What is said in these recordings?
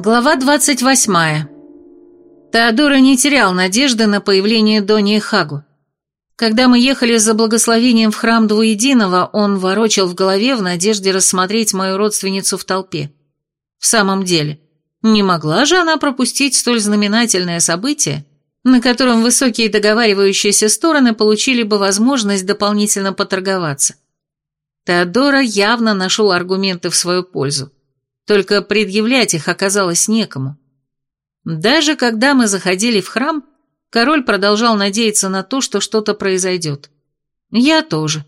Глава 28. Теодора не терял надежды на появление Дони и Хагу. Когда мы ехали за благословением в храм Двуединого, он ворочал в голове в надежде рассмотреть мою родственницу в толпе. В самом деле, не могла же она пропустить столь знаменательное событие, на котором высокие договаривающиеся стороны получили бы возможность дополнительно поторговаться. Теодора явно нашел аргументы в свою пользу. Только предъявлять их оказалось некому. Даже когда мы заходили в храм, король продолжал надеяться на то, что что-то произойдет. Я тоже.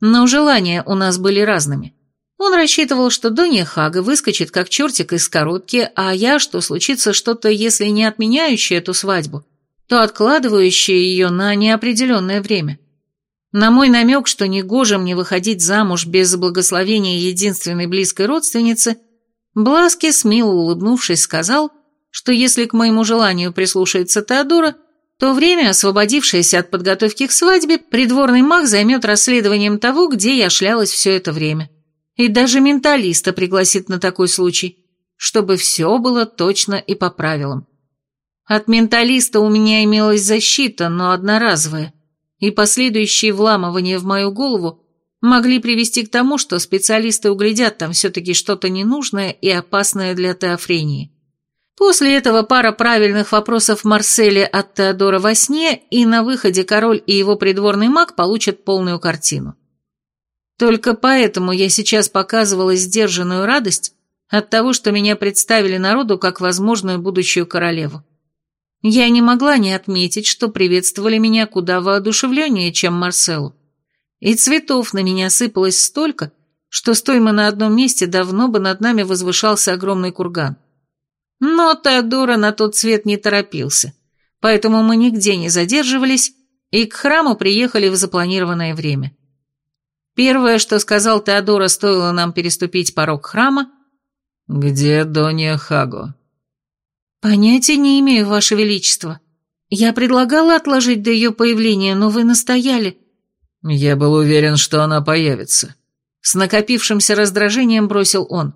Но желания у нас были разными. Он рассчитывал, что Донья Хага выскочит как чертик из коробки, а я, что случится что-то, если не отменяющее эту свадьбу, то откладывающее ее на неопределенное время. На мой намек, что негоже мне выходить замуж без благословения единственной близкой родственницы – Бласки, мило улыбнувшись, сказал, что если к моему желанию прислушается Теодора, то время, освободившееся от подготовки к свадьбе, придворный маг займет расследованием того, где я шлялась все это время. И даже менталиста пригласит на такой случай, чтобы все было точно и по правилам. От менталиста у меня имелась защита, но одноразовая, и последующие вламывания в мою голову могли привести к тому, что специалисты углядят там все-таки что-то ненужное и опасное для теофрении. После этого пара правильных вопросов Марселе от Теодора во сне, и на выходе король и его придворный маг получат полную картину. Только поэтому я сейчас показывала сдержанную радость от того, что меня представили народу как возможную будущую королеву. Я не могла не отметить, что приветствовали меня куда воодушевленнее, чем Марселу. И цветов на меня сыпалось столько, что, стоя мы на одном месте, давно бы над нами возвышался огромный курган. Но Теодора на тот цвет не торопился, поэтому мы нигде не задерживались и к храму приехали в запланированное время. Первое, что сказал Теодора, стоило нам переступить порог храма. «Где Донья Хаго?» «Понятия не имею, Ваше Величество. Я предлагала отложить до ее появления, но вы настояли». «Я был уверен, что она появится». С накопившимся раздражением бросил он.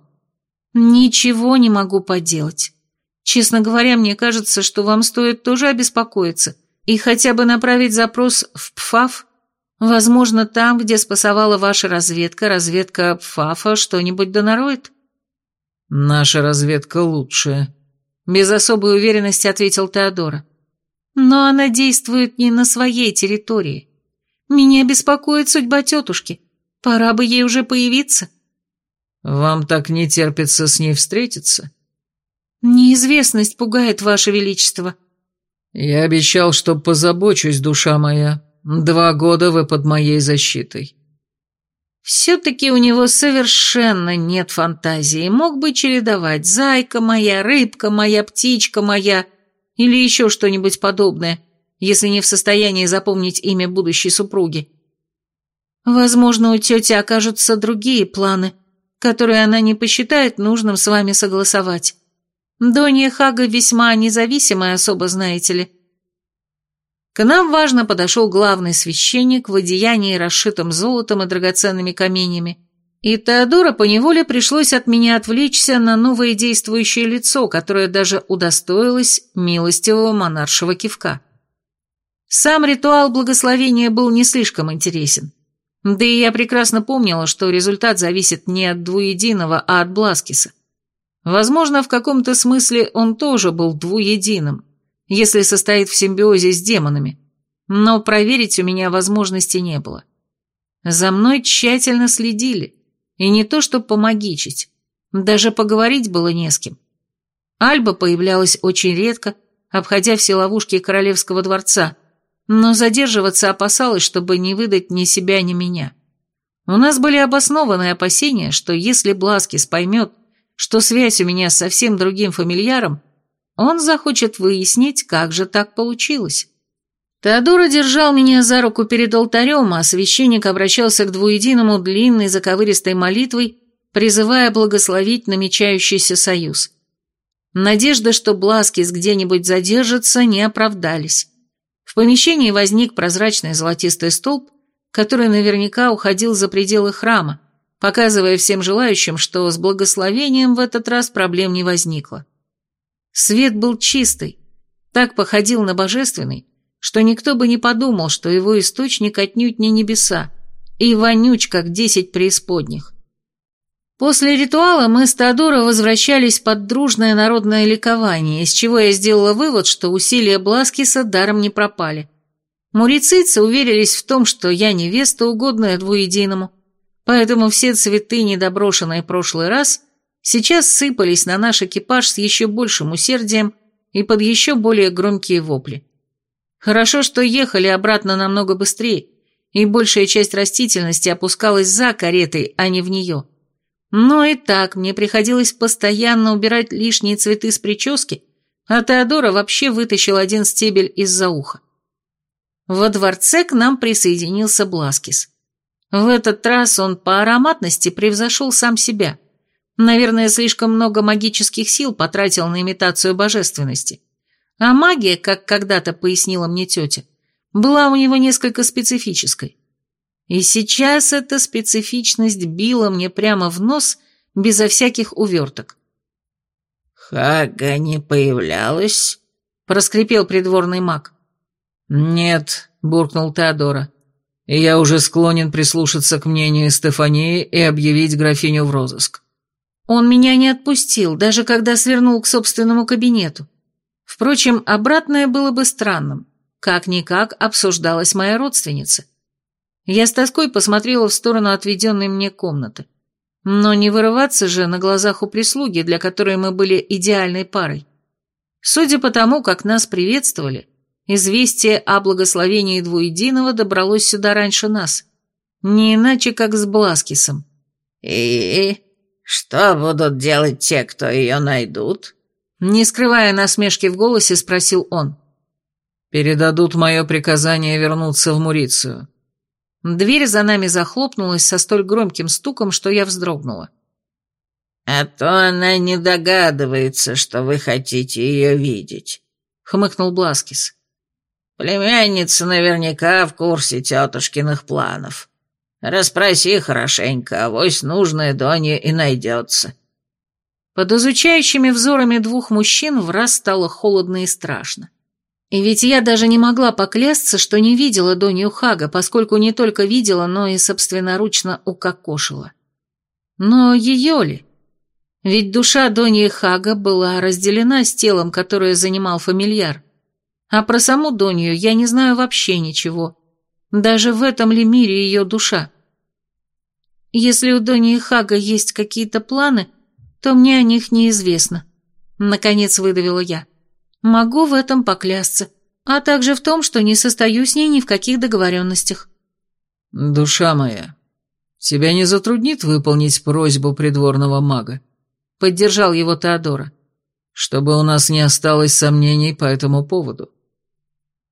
«Ничего не могу поделать. Честно говоря, мне кажется, что вам стоит тоже обеспокоиться и хотя бы направить запрос в ПФАФ. Возможно, там, где спасовала ваша разведка, разведка ПФАФа что-нибудь донароет?» «Наша разведка лучшая», — без особой уверенности ответил Теодора. «Но она действует не на своей территории». Меня беспокоит судьба тетушки. Пора бы ей уже появиться. Вам так не терпится с ней встретиться? Неизвестность пугает, Ваше Величество. Я обещал, что позабочусь, душа моя. Два года вы под моей защитой. Все-таки у него совершенно нет фантазии. Мог бы чередовать «зайка моя», «рыбка моя», «птичка моя» или еще что-нибудь подобное – если не в состоянии запомнить имя будущей супруги. Возможно, у тети окажутся другие планы, которые она не посчитает нужным с вами согласовать. Донья Хага весьма независимая особа, знаете ли. К нам важно подошел главный священник в одеянии, расшитом золотом и драгоценными каменями, и Теодора поневоле пришлось от меня отвлечься на новое действующее лицо, которое даже удостоилось милостивого монаршего кивка. Сам ритуал благословения был не слишком интересен. Да и я прекрасно помнила, что результат зависит не от двуединого, а от Бласкиса. Возможно, в каком-то смысле он тоже был двуединым, если состоит в симбиозе с демонами, но проверить у меня возможности не было. За мной тщательно следили, и не то чтобы помогичить, даже поговорить было не с кем. Альба появлялась очень редко, обходя все ловушки королевского дворца – но задерживаться опасалась, чтобы не выдать ни себя, ни меня. У нас были обоснованные опасения, что если Бласкис поймет, что связь у меня с совсем другим фамильяром, он захочет выяснить, как же так получилось. Теодора держал меня за руку перед алтарем, а священник обращался к двуединому длинной заковыристой молитвой, призывая благословить намечающийся союз. Надежды, что Бласкис где-нибудь задержится, не оправдались. В помещении возник прозрачный золотистый столб, который наверняка уходил за пределы храма, показывая всем желающим, что с благословением в этот раз проблем не возникло. Свет был чистый, так походил на божественный, что никто бы не подумал, что его источник отнюдь не небеса, и вонюч, как десять преисподних. После ритуала мы с Теодоро возвращались под дружное народное ликование, из чего я сделала вывод, что усилия Бласкиса даром не пропали. Мурицийцы уверились в том, что я невеста, угодная двуединому, поэтому все цветы, недоброшенные прошлый раз, сейчас сыпались на наш экипаж с еще большим усердием и под еще более громкие вопли. Хорошо, что ехали обратно намного быстрее, и большая часть растительности опускалась за каретой, а не в нее. Но и так мне приходилось постоянно убирать лишние цветы с прически, а Теодора вообще вытащил один стебель из-за уха. Во дворце к нам присоединился Бласкис. В этот раз он по ароматности превзошел сам себя. Наверное, слишком много магических сил потратил на имитацию божественности. А магия, как когда-то пояснила мне тетя, была у него несколько специфической. И сейчас эта специфичность била мне прямо в нос безо всяких уверток. «Хага не появлялась?» — проскрипел придворный маг. «Нет», — буркнул Теодора. «Я уже склонен прислушаться к мнению Стефании и объявить графиню в розыск». Он меня не отпустил, даже когда свернул к собственному кабинету. Впрочем, обратное было бы странным. Как-никак обсуждалась моя родственница. Я с тоской посмотрела в сторону отведенной мне комнаты. Но не вырываться же на глазах у прислуги, для которой мы были идеальной парой. Судя по тому, как нас приветствовали, известие о благословении двуединого добралось сюда раньше нас. Не иначе, как с Бласкисом. «И что будут делать те, кто ее найдут?» Не скрывая насмешки в голосе, спросил он. «Передадут мое приказание вернуться в Мурицию». Дверь за нами захлопнулась со столь громким стуком, что я вздрогнула. «А то она не догадывается, что вы хотите ее видеть», — хмыкнул Бласкис. «Племянница наверняка в курсе тетушкиных планов. Расспроси хорошенько, авось нужная Доня и найдется». Под изучающими взорами двух мужчин в раз стало холодно и страшно. И ведь я даже не могла поклясться, что не видела Донью Хага, поскольку не только видела, но и собственноручно укокошила. Но ее ли? Ведь душа Доньи Хага была разделена с телом, которое занимал фамильяр. А про саму Донью я не знаю вообще ничего. Даже в этом ли мире ее душа? Если у Доньи Хага есть какие-то планы, то мне о них неизвестно. Наконец выдавила я. Могу в этом поклясться, а также в том, что не состою с ней ни в каких договоренностях. Душа моя, тебя не затруднит выполнить просьбу придворного мага? Поддержал его Теодора. Чтобы у нас не осталось сомнений по этому поводу.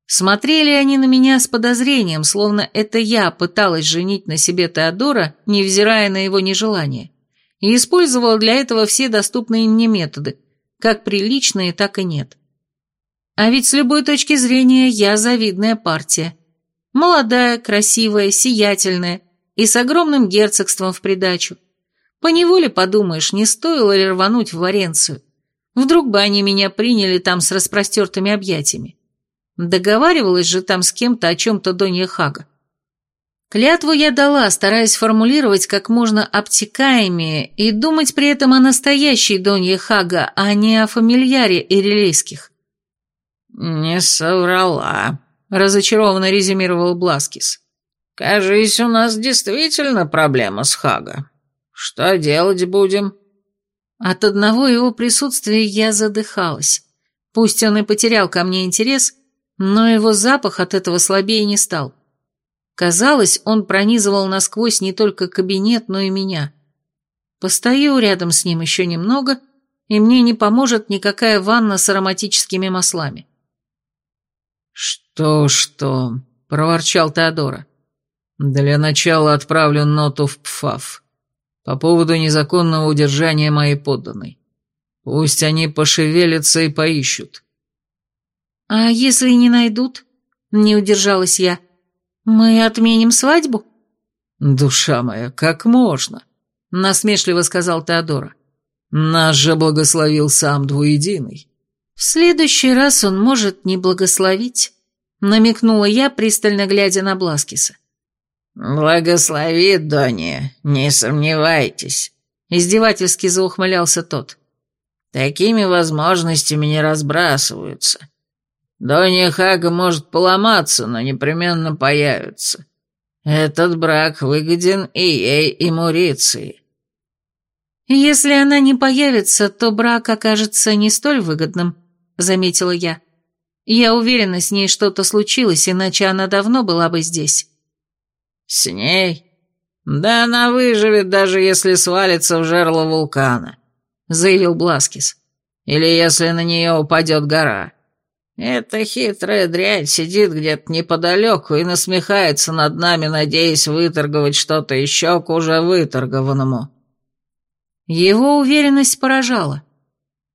Смотрели они на меня с подозрением, словно это я пыталась женить на себе Теодора, невзирая на его нежелание и использовала для этого все доступные мне методы, как приличные, так и нет. А ведь с любой точки зрения я завидная партия. Молодая, красивая, сиятельная и с огромным герцогством в придачу. Поневоле подумаешь, не стоило ли рвануть в Варенцию. Вдруг бы они меня приняли там с распростертыми объятиями. Договаривалась же там с кем-то о чем-то Донья Хага. Клятву я дала, стараясь формулировать как можно обтекаемее и думать при этом о настоящей Донье Хага, а не о фамильяре ирилейских. «Не соврала», — разочарованно резюмировал Бласкис. «Кажись, у нас действительно проблема с Хага. Что делать будем?» От одного его присутствия я задыхалась. Пусть он и потерял ко мне интерес, но его запах от этого слабее не стал. Казалось, он пронизывал насквозь не только кабинет, но и меня. Постою рядом с ним еще немного, и мне не поможет никакая ванна с ароматическими маслами. «Что-что?» — проворчал Теодора. «Для начала отправлю ноту в ПФАФ по поводу незаконного удержания моей подданной. Пусть они пошевелятся и поищут». «А если не найдут?» — не удержалась я. — «Мы отменим свадьбу?» «Душа моя, как можно?» — насмешливо сказал Теодора. «Нас же благословил сам двуединый. «В следующий раз он может не благословить», — намекнула я, пристально глядя на Бласкиса. «Благословит, Донья, не сомневайтесь», — издевательски заухмылялся тот. «Такими возможностями не разбрасываются. Донья Хага может поломаться, но непременно появится. Этот брак выгоден и ей, и Муриции». «Если она не появится, то брак окажется не столь выгодным», — заметила я. «Я уверена, с ней что-то случилось, иначе она давно была бы здесь». «С ней? Да она выживет, даже если свалится в жерло вулкана», — заявил Бласкис. «Или если на нее упадет гора. Эта хитрая дрянь сидит где-то неподалеку и насмехается над нами, надеясь выторговать что-то еще к уже выторгованному». Его уверенность поражала.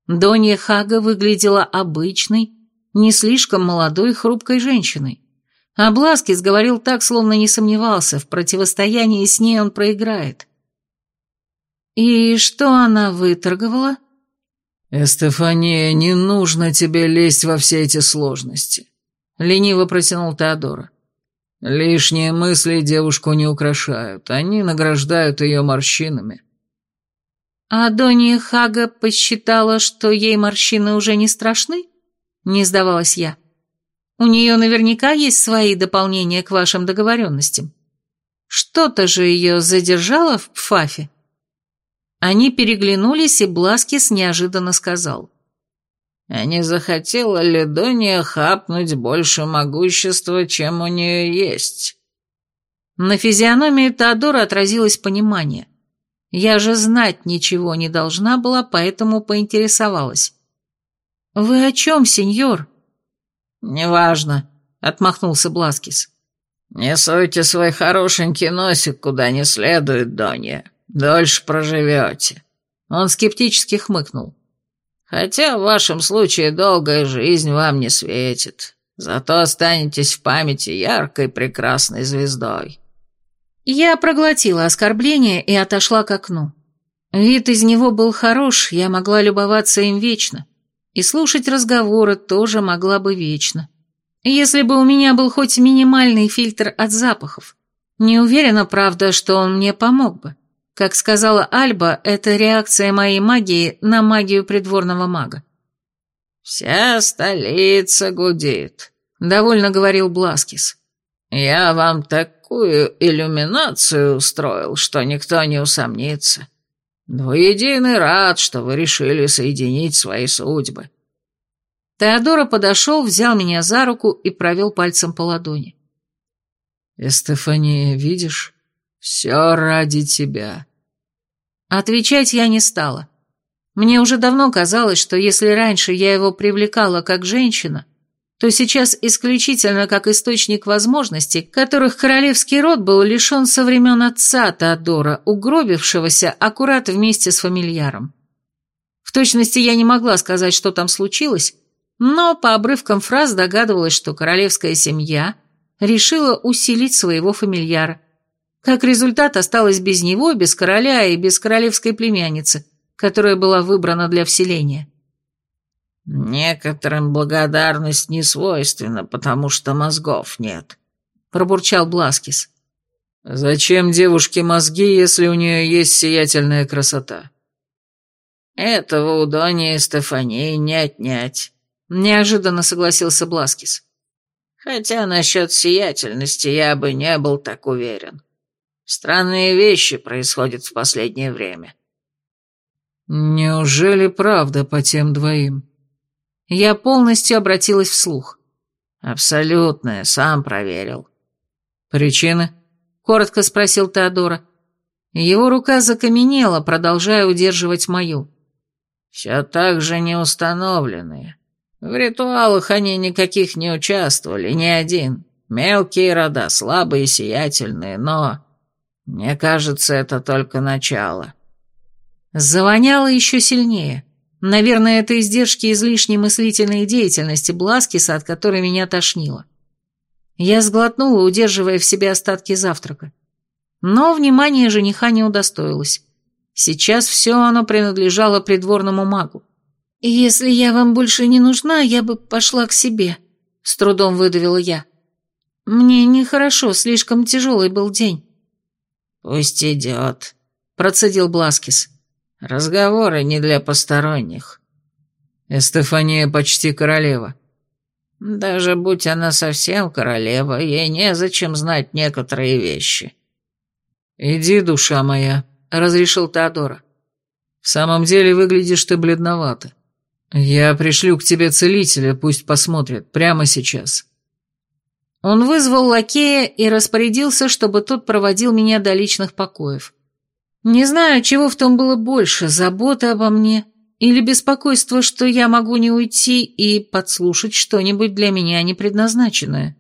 Донья Хага выглядела обычной, не слишком молодой хрупкой женщиной. А Бласкис говорил так, словно не сомневался, в противостоянии с ней он проиграет. «И что она выторговала?» «Эстефания, не нужно тебе лезть во все эти сложности», — лениво протянул Теодора. «Лишние мысли девушку не украшают, они награждают ее морщинами». «А Донья Хага посчитала, что ей морщины уже не страшны?» — не сдавалась я. «У нее наверняка есть свои дополнения к вашим договоренностям. Что-то же ее задержало в Пфафе?» Они переглянулись, и Бласкис неожиданно сказал. «А не захотела ли Донья хапнуть больше могущества, чем у нее есть?» На физиономии Теодора отразилось понимание. Я же знать ничего не должна была, поэтому поинтересовалась. «Вы о чем, сеньор?» «Неважно», — отмахнулся Бласкис. «Не суйте свой хорошенький носик куда не следует, Донья. Дольше проживете». Он скептически хмыкнул. «Хотя в вашем случае долгая жизнь вам не светит. Зато останетесь в памяти яркой прекрасной звездой». Я проглотила оскорбление и отошла к окну. Вид из него был хорош, я могла любоваться им вечно. И слушать разговоры тоже могла бы вечно. Если бы у меня был хоть минимальный фильтр от запахов. Не уверена, правда, что он мне помог бы. Как сказала Альба, это реакция моей магии на магию придворного мага. «Вся столица гудит», — довольно говорил Бласкис. «Я вам такую иллюминацию устроил, что никто не усомнится. Двуединый рад, что вы решили соединить свои судьбы». Теодора подошел, взял меня за руку и провел пальцем по ладони. «Эстефания, видишь, все ради тебя». Отвечать я не стала. Мне уже давно казалось, что если раньше я его привлекала как женщина, то сейчас исключительно как источник возможностей, которых королевский род был лишен со времен отца Теодора, угробившегося аккурат вместе с фамильяром. В точности я не могла сказать, что там случилось, но по обрывкам фраз догадывалась, что королевская семья решила усилить своего фамильяра. Как результат осталась без него, без короля и без королевской племянницы, которая была выбрана для вселения. «Некоторым благодарность не свойственна, потому что мозгов нет», — пробурчал Бласкис. «Зачем девушке мозги, если у нее есть сиятельная красота?» «Этого у Дони и Стефании не отнять», — неожиданно согласился Бласкис. «Хотя насчет сиятельности я бы не был так уверен. Странные вещи происходят в последнее время». «Неужели правда по тем двоим?» Я полностью обратилась вслух. «Абсолютная, сам проверил». «Причины?» — коротко спросил Теодора. Его рука закаменела, продолжая удерживать мою. «Все так же неустановленные. В ритуалах они никаких не участвовали, ни один. Мелкие рода, слабые сиятельные, но... Мне кажется, это только начало». Завоняло еще сильнее. Наверное, это издержки излишней мыслительной деятельности Бласкиса, от которой меня тошнило. Я сглотнула, удерживая в себе остатки завтрака. Но внимания жениха не удостоилось. Сейчас все оно принадлежало придворному магу. «Если я вам больше не нужна, я бы пошла к себе», — с трудом выдавила я. «Мне нехорошо, слишком тяжелый был день». «Пусть идет», — процедил Бласкис. «Разговоры не для посторонних». «Эстефания почти королева». «Даже будь она совсем королева, ей незачем знать некоторые вещи». «Иди, душа моя», — разрешил Теодора. «В самом деле выглядишь ты бледновато. Я пришлю к тебе целителя, пусть посмотрит, прямо сейчас». Он вызвал лакея и распорядился, чтобы тот проводил меня до личных покоев. Не знаю, чего в том было больше, забота обо мне или беспокойство, что я могу не уйти и подслушать что-нибудь для меня не предназначенное.